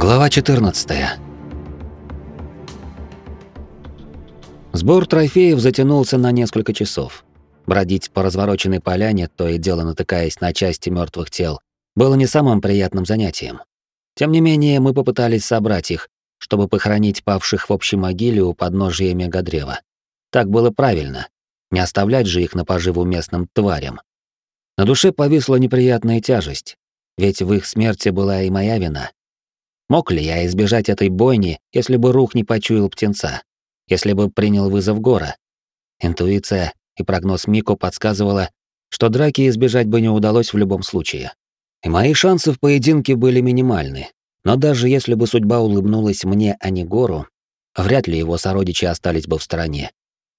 Глава 14. Сбор трофеев затянулся на несколько часов. Бродить по развороченной поляне, то и дело натыкаясь на части мертвых тел, было не самым приятным занятием. Тем не менее, мы попытались собрать их, чтобы похоронить павших в общей могиле у подножия мегадрева. Так было правильно, не оставлять же их на поживу местным тварям. На душе повисла неприятная тяжесть, ведь в их смерти была и моя вина. Мог ли я избежать этой бойни, если бы рух не почуял птенца? Если бы принял вызов гора? Интуиция и прогноз Мико подсказывала, что драки избежать бы не удалось в любом случае. И мои шансы в поединке были минимальны. Но даже если бы судьба улыбнулась мне, а не гору, вряд ли его сородичи остались бы в стороне.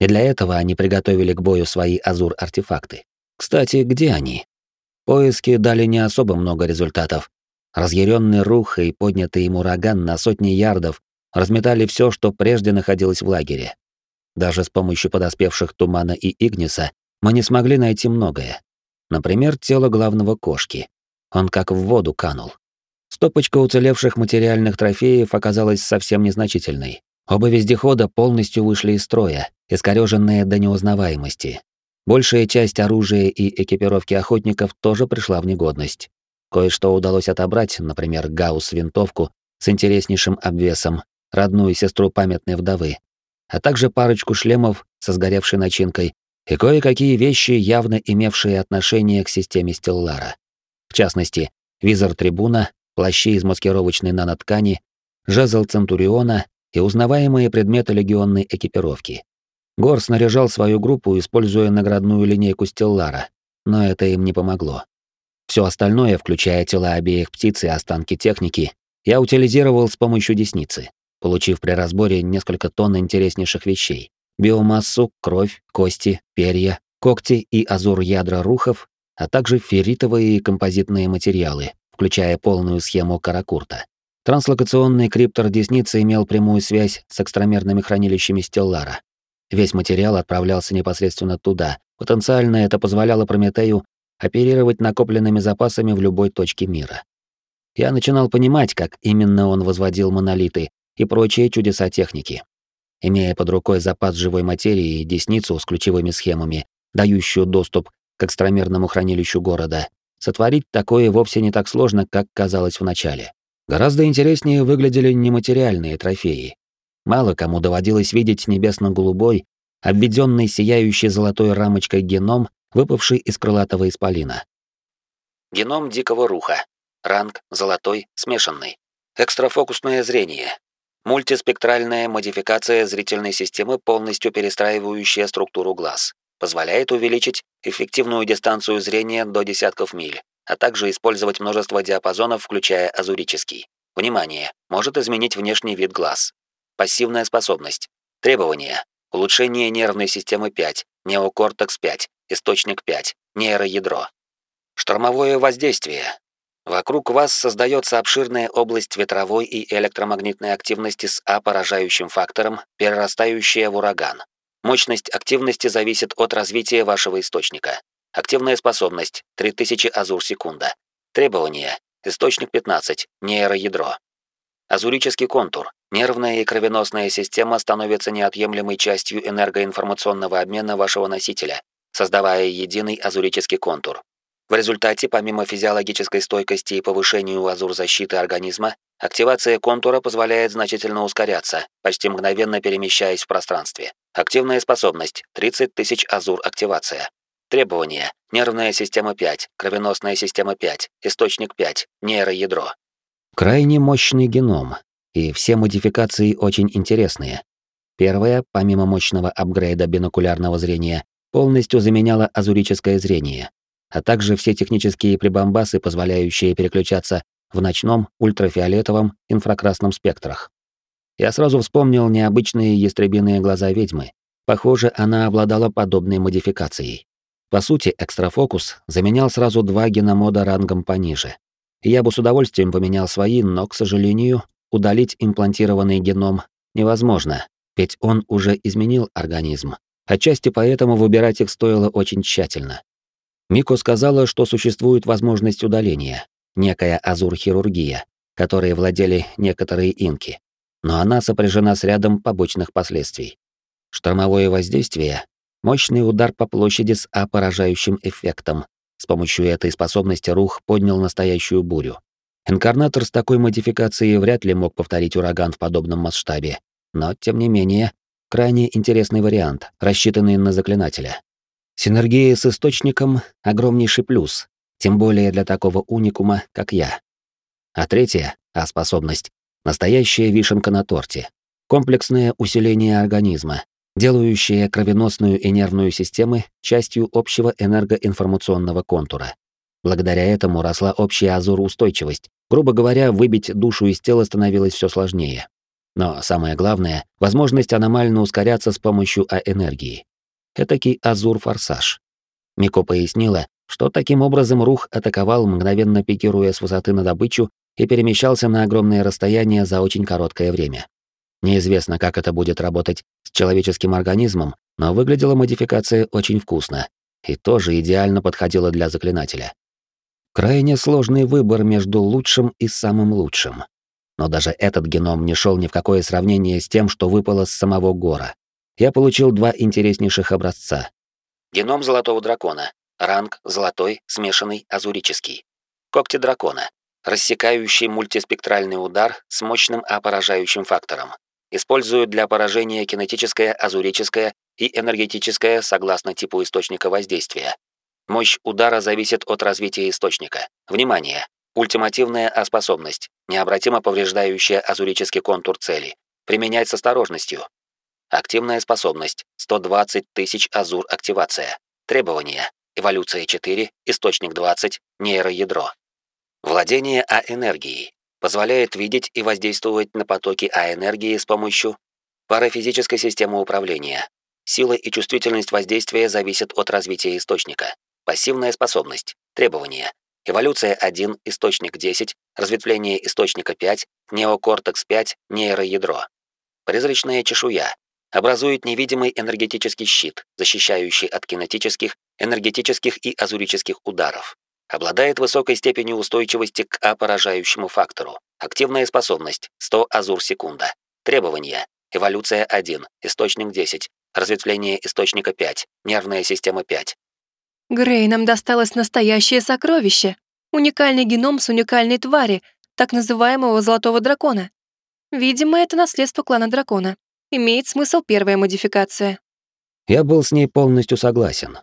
И для этого они приготовили к бою свои азур-артефакты. Кстати, где они? Поиски дали не особо много результатов, Разъяренный рух и поднятый им ураган на сотни ярдов разметали все, что прежде находилось в лагере. Даже с помощью подоспевших Тумана и Игниса мы не смогли найти многое. Например, тело главного кошки. Он как в воду канул. Стопочка уцелевших материальных трофеев оказалась совсем незначительной. Оба вездехода полностью вышли из строя, искорёженные до неузнаваемости. Большая часть оружия и экипировки охотников тоже пришла в негодность. Кое-что удалось отобрать, например, гаусс-винтовку с интереснейшим обвесом, родную сестру памятной вдовы, а также парочку шлемов со сгоревшей начинкой и кое-какие вещи, явно имевшие отношение к системе Стеллара. В частности, визор трибуна, плащи из маскировочной наноткани, жезл Центуриона и узнаваемые предметы легионной экипировки. Гор снаряжал свою группу, используя наградную линейку Стеллара, но это им не помогло. Все остальное, включая тела обеих птиц и останки техники, я утилизировал с помощью десницы, получив при разборе несколько тонн интереснейших вещей. Биомассу, кровь, кости, перья, когти и азур ядра рухов, а также ферритовые и композитные материалы, включая полную схему Каракурта. Транслокационный криптор десницы имел прямую связь с экстрамерными хранилищами Стеллара. Весь материал отправлялся непосредственно туда. Потенциально это позволяло Прометею оперировать накопленными запасами в любой точке мира. Я начинал понимать, как именно он возводил монолиты и прочие чудеса техники. Имея под рукой запас живой материи и десницу с ключевыми схемами, дающую доступ к экстрамерному хранилищу города, сотворить такое вовсе не так сложно, как казалось вначале. Гораздо интереснее выглядели нематериальные трофеи. Мало кому доводилось видеть небесно-голубой, обведенный сияющей золотой рамочкой геном выпавший из крылатого исполина. Геном дикого руха. Ранг золотой, смешанный. Экстрафокусное зрение. Мультиспектральная модификация зрительной системы, полностью перестраивающая структуру глаз. Позволяет увеличить эффективную дистанцию зрения до десятков миль, а также использовать множество диапазонов, включая азурический. Внимание! Может изменить внешний вид глаз. Пассивная способность. Требования. Улучшение нервной системы 5, неокортекс 5, источник 5, нейроядро. Штормовое воздействие. Вокруг вас создается обширная область ветровой и электромагнитной активности с А поражающим фактором, перерастающая в ураган. Мощность активности зависит от развития вашего источника. Активная способность 3000 азур секунда. Требования: источник 15, нейроядро. Азурический контур. Нервная и кровеносная система становится неотъемлемой частью энергоинформационного обмена вашего носителя, создавая единый азурический контур. В результате, помимо физиологической стойкости и повышению азур защиты организма, активация контура позволяет значительно ускоряться, почти мгновенно перемещаясь в пространстве. Активная способность — 30 тысяч азур активация. Требования. Нервная система 5, кровеносная система 5, источник 5, нейроядро. Крайне мощный геном, и все модификации очень интересные. Первая, помимо мощного апгрейда бинокулярного зрения, полностью заменяла азурическое зрение, а также все технические прибамбасы, позволяющие переключаться в ночном, ультрафиолетовом, инфракрасном спектрах. Я сразу вспомнил необычные ястребиные глаза ведьмы. Похоже, она обладала подобной модификацией. По сути, экстрафокус заменял сразу два геномода рангом пониже. Я бы с удовольствием поменял свои, но, к сожалению, удалить имплантированный геном невозможно, ведь он уже изменил организм. Отчасти поэтому выбирать их стоило очень тщательно. Мико сказала, что существует возможность удаления, некая азур-хирургия, которые владели некоторые инки, но она сопряжена с рядом побочных последствий. Штормовое воздействие — мощный удар по площади с А-поражающим эффектом. С помощью этой способности Рух поднял настоящую бурю. Инкарнатор с такой модификацией вряд ли мог повторить ураган в подобном масштабе, но, тем не менее, крайне интересный вариант, рассчитанный на заклинателя. Синергия с источником — огромнейший плюс, тем более для такого уникума, как я. А третья, а способность — настоящая вишенка на торте. Комплексное усиление организма, делающее кровеносную и нервную системы частью общего энергоинформационного контура. Благодаря этому росла общая азуроустойчивость. Грубо говоря, выбить душу из тела становилось все сложнее. Но самое главное — возможность аномально ускоряться с помощью А-энергии. Этакий азур-форсаж. Мико пояснила, что таким образом Рух атаковал, мгновенно пикируя с высоты на добычу и перемещался на огромное расстояние за очень короткое время. Неизвестно, как это будет работать с человеческим организмом, но выглядела модификация очень вкусно и тоже идеально подходила для заклинателя. Крайне сложный выбор между лучшим и самым лучшим. Но даже этот геном не шел ни в какое сравнение с тем, что выпало с самого Гора. Я получил два интереснейших образца. Геном Золотого Дракона. Ранг Золотой, смешанный, азурический. Когти Дракона рассекающий мультиспектральный удар с мощным опоражающим фактором. Используют для поражения кинетическое, азурическое и энергетическое согласно типу источника воздействия. Мощь удара зависит от развития источника. Внимание! Ультимативная способность, необратимо повреждающая азурический контур цели. Применять с осторожностью. Активная способность. 120 тысяч азур активация. Требования. Эволюция 4, источник 20, нейроядро. Владение А-энергией позволяет видеть и воздействовать на потоки А-энергии с помощью парафизической системы управления. Сила и чувствительность воздействия зависят от развития источника. Пассивная способность. Требования. Эволюция 1, источник 10, разветвление источника 5, неокортекс 5, нейроядро. Призрачная чешуя. Образует невидимый энергетический щит, защищающий от кинетических, энергетических и азурических ударов. Обладает высокой степенью устойчивости к А-поражающему фактору. Активная способность 100 азур секунда. Требования. Эволюция 1, источник 10, разветвление источника 5, нервная система 5. Грей, нам досталось настоящее сокровище. Уникальный геном с уникальной твари, так называемого золотого дракона. Видимо, это наследство клана дракона. Имеет смысл первая модификация. Я был с ней полностью согласен.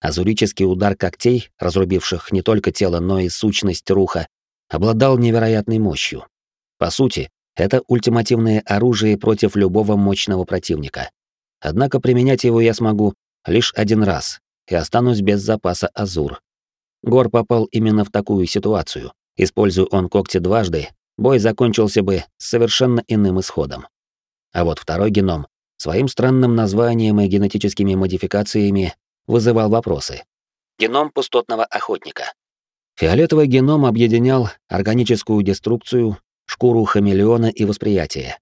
Азурический удар когтей, разрубивших не только тело, но и сущность руха, обладал невероятной мощью. По сути, это ультимативное оружие против любого мощного противника. Однако применять его я смогу лишь один раз и останусь без запаса азур. Гор попал именно в такую ситуацию. Используя он когти дважды, бой закончился бы с совершенно иным исходом. А вот второй геном своим странным названием и генетическими модификациями вызывал вопросы. Геном пустотного охотника. Фиолетовый геном объединял органическую деструкцию, шкуру хамелеона и восприятие.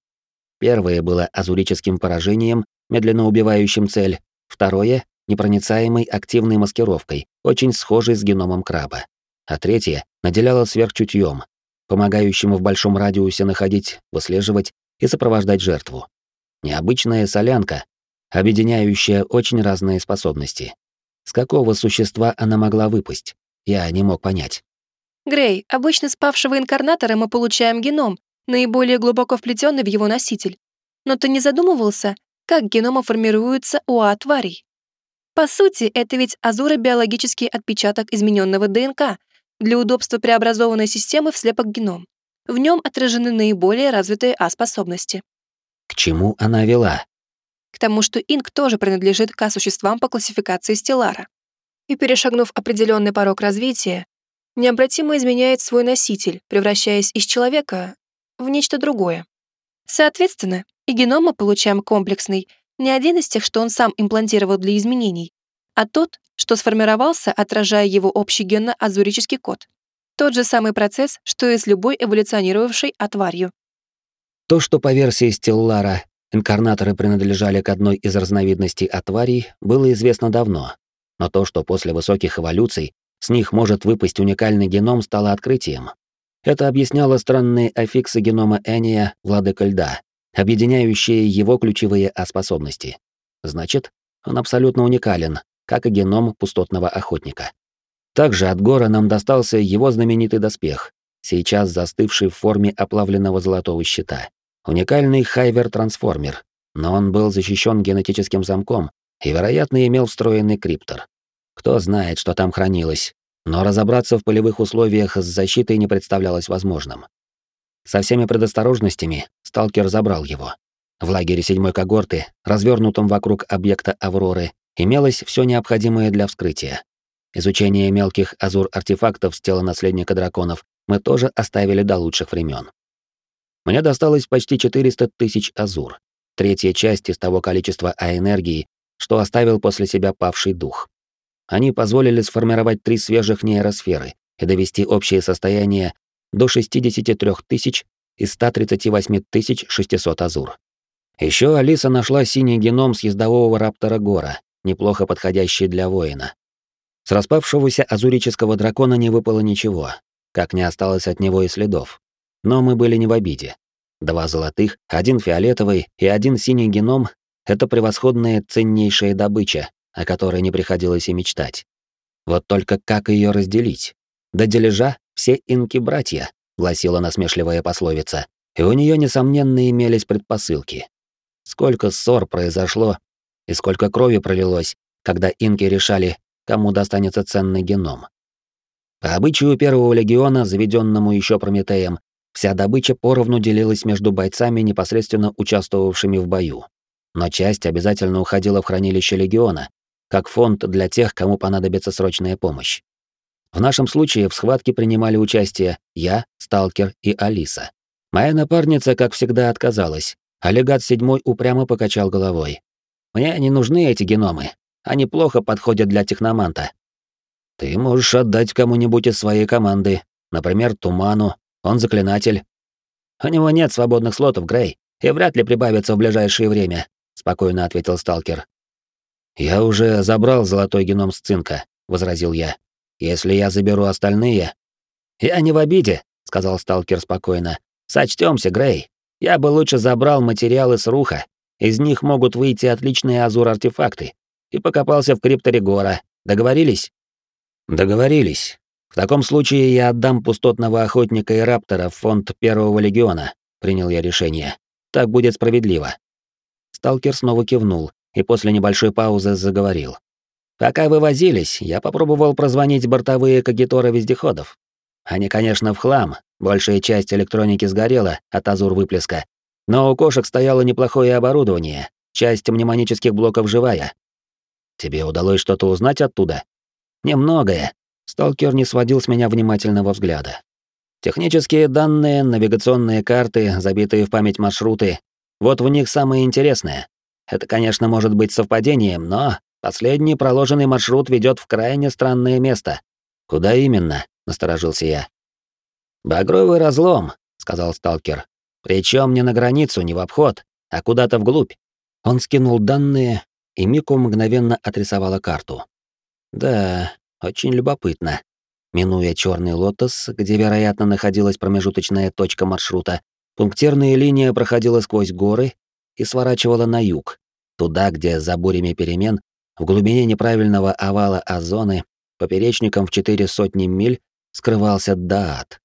Первое было азурическим поражением, медленно убивающим цель, второе — непроницаемой активной маскировкой, очень схожей с геномом краба. А третье наделяло сверхчутьем, помогающим в большом радиусе находить, выслеживать и сопровождать жертву. Необычная солянка, объединяющая очень разные способности. С какого существа она могла выпасть? Я не мог понять. Грей, обычно спавшего инкарнатора мы получаем геном, наиболее глубоко вплетенный в его носитель. Но ты не задумывался, как геномы формируются у А-тварей? По сути, это ведь азуро-биологический отпечаток измененного ДНК для удобства преобразованной системы в слепок-геном. В нем отражены наиболее развитые А-способности. К чему она вела? к тому, что инк тоже принадлежит к существам по классификации Стеллара. И перешагнув определенный порог развития, необратимо изменяет свой носитель, превращаясь из человека в нечто другое. Соответственно, и геном мы получаем комплексный, не один из тех, что он сам имплантировал для изменений, а тот, что сформировался, отражая его общий генно-азурический код. Тот же самый процесс, что и с любой эволюционировавшей отварью. То, что по версии Стеллара Инкарнаторы принадлежали к одной из разновидностей отварий, было известно давно. Но то, что после высоких эволюций с них может выпасть уникальный геном, стало открытием. Это объясняло странные аффиксы генома Эния, владыка льда, объединяющие его ключевые А-способности. Значит, он абсолютно уникален, как и геном пустотного охотника. Также от Гора нам достался его знаменитый доспех, сейчас застывший в форме оплавленного золотого щита. Уникальный хайвер-трансформер, но он был защищен генетическим замком и, вероятно, имел встроенный криптор. Кто знает, что там хранилось, но разобраться в полевых условиях с защитой не представлялось возможным. Со всеми предосторожностями сталкер забрал его. В лагере седьмой когорты, развернутом вокруг объекта Авроры, имелось все необходимое для вскрытия. Изучение мелких азур-артефактов с тела наследника драконов мы тоже оставили до лучших времен. Мне досталось почти 400 тысяч азур, третья часть из того количества А-энергии, что оставил после себя павший дух. Они позволили сформировать три свежих нейросферы и довести общее состояние до 63 тысяч из 138 600 азур. Еще Алиса нашла синий геном съездового раптора Гора, неплохо подходящий для воина. С распавшегося азурического дракона не выпало ничего, как не осталось от него и следов. Но мы были не в обиде. Два золотых, один фиолетовый и один синий геном — это превосходная ценнейшая добыча, о которой не приходилось и мечтать. Вот только как ее разделить? До дележа все инки-братья, гласила насмешливая пословица, и у нее несомненно имелись предпосылки. Сколько ссор произошло и сколько крови пролилось, когда инки решали, кому достанется ценный геном. По обычаю первого легиона, заведенному еще Прометеем, вся добыча поровну делилась между бойцами, непосредственно участвовавшими в бою. Но часть обязательно уходила в хранилище легиона, как фонд для тех, кому понадобится срочная помощь. В нашем случае в схватке принимали участие я, Сталкер и Алиса. Моя напарница, как всегда, отказалась, а легат седьмой упрямо покачал головой. «Мне не нужны эти геномы. Они плохо подходят для техноманта. Ты можешь отдать кому-нибудь из своей команды, например, Туману, он заклинатель. У него нет свободных слотов, Грей, и вряд ли прибавится в ближайшее время, спокойно ответил сталкер. Я уже забрал золотой геном с цинка, возразил я. Если я заберу остальные, я не в обиде, сказал сталкер спокойно. Сочтёмся, Грей. Я бы лучше забрал материалы с руха. Из них могут выйти отличные азур-артефакты и покопался в крипторе Гора. Договорились? Договорились. В таком случае я отдам пустотного охотника и раптора в фонд Первого легиона, принял я решение. Так будет справедливо. Сталкер снова кивнул и после небольшой паузы заговорил. Пока вы возились, я попробовал прозвонить бортовые кагиторы вездеходов. Они, конечно, в хлам, большая часть электроники сгорела от азур выплеска. Но у кошек стояло неплохое оборудование, часть мнемонических блоков живая, Тебе удалось что-то узнать оттуда? Немногое. Сталкер не сводил с меня внимательного взгляда. Технические данные, навигационные карты, забитые в память маршруты. Вот в них самое интересное. Это, конечно, может быть совпадением, но последний проложенный маршрут ведет в крайне странное место. Куда именно? насторожился я. Багровый разлом, сказал сталкер. Причем не на границу, не в обход, а куда-то вглубь. Он скинул данные, и Мику мгновенно отрисовала карту. Да, очень любопытно. Минуя черный лотос, где, вероятно, находилась промежуточная точка маршрута, пунктирная линия проходила сквозь горы и сворачивала на юг, туда, где за бурями перемен, в глубине неправильного овала озоны, поперечником в четыре сотни миль, скрывался Даат.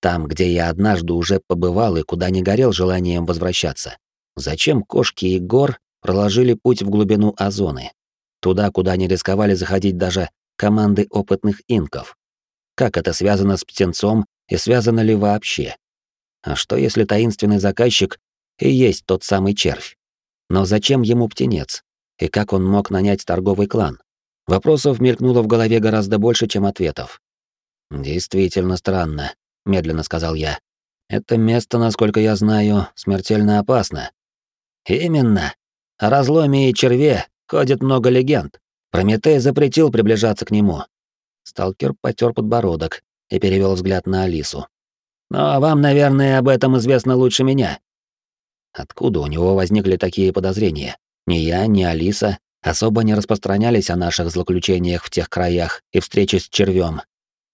Там, где я однажды уже побывал и куда не горел желанием возвращаться. Зачем кошки и гор проложили путь в глубину озоны, туда, куда не рисковали заходить даже команды опытных инков. Как это связано с птенцом и связано ли вообще? А что если таинственный заказчик и есть тот самый червь? Но зачем ему птенец? И как он мог нанять торговый клан? Вопросов мелькнуло в голове гораздо больше, чем ответов. «Действительно странно», — медленно сказал я. «Это место, насколько я знаю, смертельно опасно». «Именно», о разломе и черве ходит много легенд. Прометей запретил приближаться к нему. Сталкер потер подбородок и перевел взгляд на Алису. Но вам, наверное, об этом известно лучше меня. Откуда у него возникли такие подозрения? Ни я, ни Алиса особо не распространялись о наших злоключениях в тех краях и встрече с червем.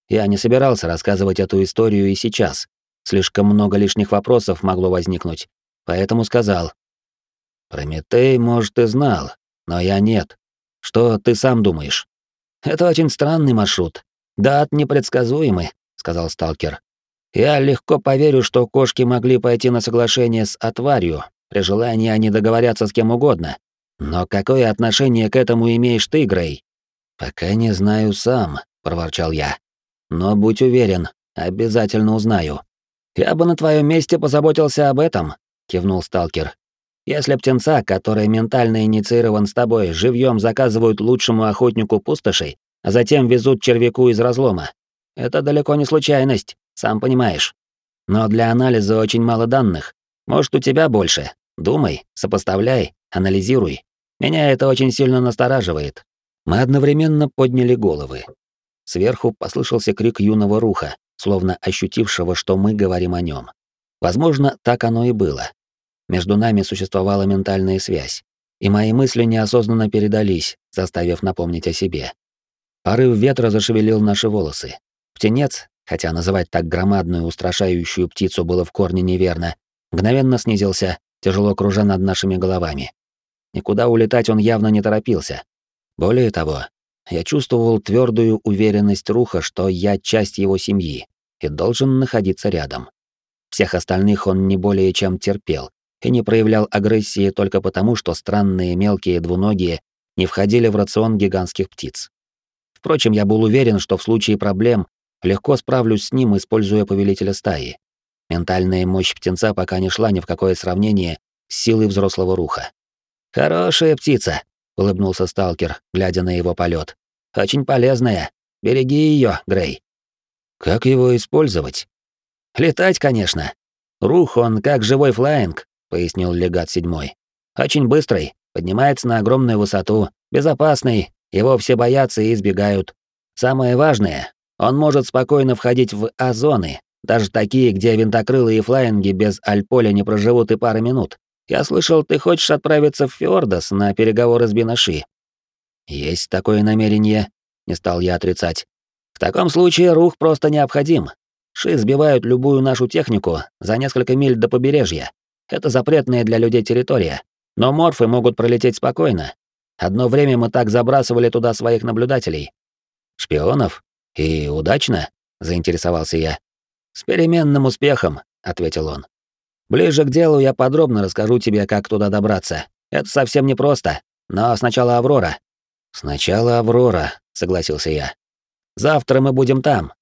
Я не собирался рассказывать эту историю и сейчас. Слишком много лишних вопросов могло возникнуть. Поэтому сказал. Прометей, может, и знал, но я нет. Что ты сам думаешь? Это очень странный маршрут. Дат непредсказуемый, сказал сталкер. Я легко поверю, что кошки могли пойти на соглашение с отварью. При желании они договорятся с кем угодно. Но какое отношение к этому имеешь ты, Грей? Пока не знаю сам, проворчал я. Но будь уверен, обязательно узнаю. Я бы на твоем месте позаботился об этом, кивнул сталкер. Если птенца, который ментально инициирован с тобой, живьем заказывают лучшему охотнику пустошей, а затем везут червяку из разлома, это далеко не случайность, сам понимаешь. Но для анализа очень мало данных. Может, у тебя больше. Думай, сопоставляй, анализируй. Меня это очень сильно настораживает. Мы одновременно подняли головы. Сверху послышался крик юного руха, словно ощутившего, что мы говорим о нем. Возможно, так оно и было. Между нами существовала ментальная связь, и мои мысли неосознанно передались, заставив напомнить о себе. Порыв ветра зашевелил наши волосы. Птенец, хотя называть так громадную, устрашающую птицу было в корне неверно, мгновенно снизился, тяжело кружа над нашими головами. Никуда улетать он явно не торопился. Более того, я чувствовал твердую уверенность Руха, что я часть его семьи и должен находиться рядом. Всех остальных он не более чем терпел и не проявлял агрессии только потому, что странные мелкие двуногие не входили в рацион гигантских птиц. Впрочем, я был уверен, что в случае проблем легко справлюсь с ним, используя повелителя стаи. Ментальная мощь птенца пока не шла ни в какое сравнение с силой взрослого руха. «Хорошая птица», — улыбнулся сталкер, глядя на его полет. «Очень полезная. Береги ее, Грей». «Как его использовать?» «Летать, конечно. Рух он как живой флайинг», — пояснил легат седьмой. «Очень быстрый, поднимается на огромную высоту, безопасный, его все боятся и избегают. Самое важное, он может спокойно входить в А-зоны, даже такие, где винтокрылые и флайинги без альполя не проживут и пары минут. Я слышал, ты хочешь отправиться в Фьордос на переговоры с Бинаши. Есть такое намерение, не стал я отрицать. В таком случае рух просто необходим. Ши сбивают любую нашу технику за несколько миль до побережья. Это запретная для людей территория. Но морфы могут пролететь спокойно. Одно время мы так забрасывали туда своих наблюдателей. Шпионов? «И удачно?» — заинтересовался я. «С переменным успехом», — ответил он. «Ближе к делу я подробно расскажу тебе, как туда добраться. Это совсем непросто, но сначала Аврора». «Сначала Аврора», — согласился я. «Завтра мы будем там.